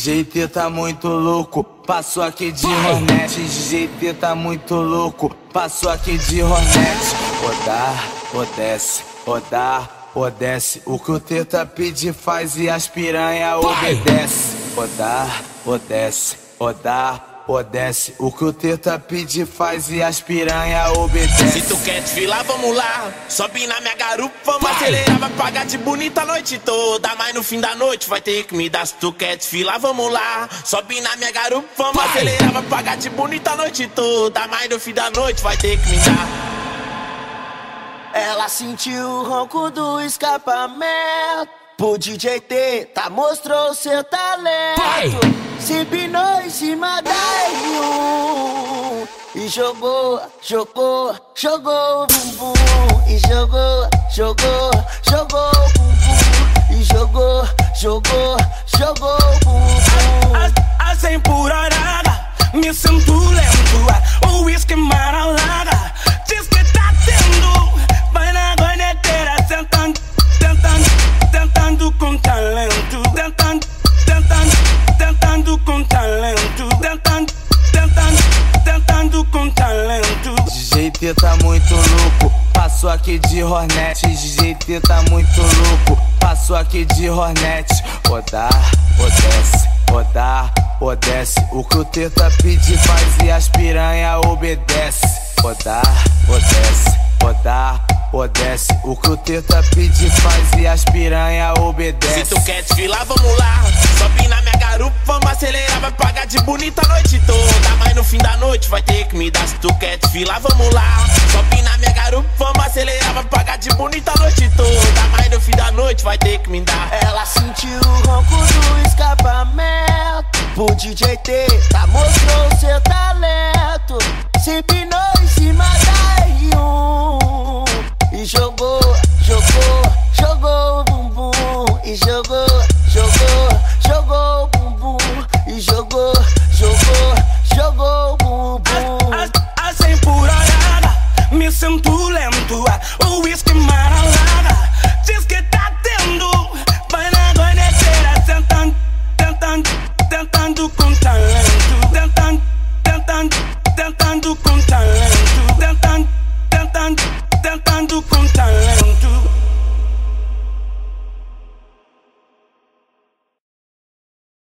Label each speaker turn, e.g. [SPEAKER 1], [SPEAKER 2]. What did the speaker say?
[SPEAKER 1] DJ T tá muito louco, passou aqui de Hornet. DJ T tá muito louco, passou aqui de Hornet. Rodar, rodece, rodar, rodece. O que o Teta pede faz e as piranha obedece. Rodar, rodece, rodar, Odesse, o que o teta pede faz e as piranha obedece.
[SPEAKER 2] Se tu quer desfilar, vamos lá. Sobe na minha garupa, vamos acelerar, vai pagar de bonita a noite toda. Mas no fim da noite vai ter que me dar. Se tu quer desfilar, vamos lá. Sobe na minha garupa, vamos acelerar, vai pagar de bonita a noite toda. Mas no fim da noite vai ter que me dar.
[SPEAKER 3] Ela sentiu o ronco do escapamento. Pro DJ T, tá mostrou seu talento. Se empinou em cima da R1 E jogou, jogou, jogou o bumbum. E jogou, jogou, jogou o bumbum. E jogou, jogou, jogou o bumbum.
[SPEAKER 2] A, a, a 100 por hora, me sinto lento O uísque
[SPEAKER 1] DJ T tá muito louco, passou aqui de Hornet. DJ T tá muito louco, passou aqui de Hornet. Rodar, rodece, rodar, rodece. O que o Teta pede faz e as piranha obedece. Rodar, rodece, rodar, rodece. O que o Teta pede faz e as piranha obedece.
[SPEAKER 2] Se tu quer desfilar, vamos lá. Acelerar. Vai pagar de bonita a noite toda. Mas no fim da noite vai ter que me dar. Se tu quer desfilar, vamos lá. Sobe na minha garupa, vamos acelerar. Vai pagar de bonita a noite toda. Mas no fim da noite vai ter que me dar.
[SPEAKER 3] Ela sentiu o ronco do escapamento. Pro DJ T, tá mostrou seu talento. Se empinou em cima da R1 E jogou, jogou, jogou o bumbum E jogou,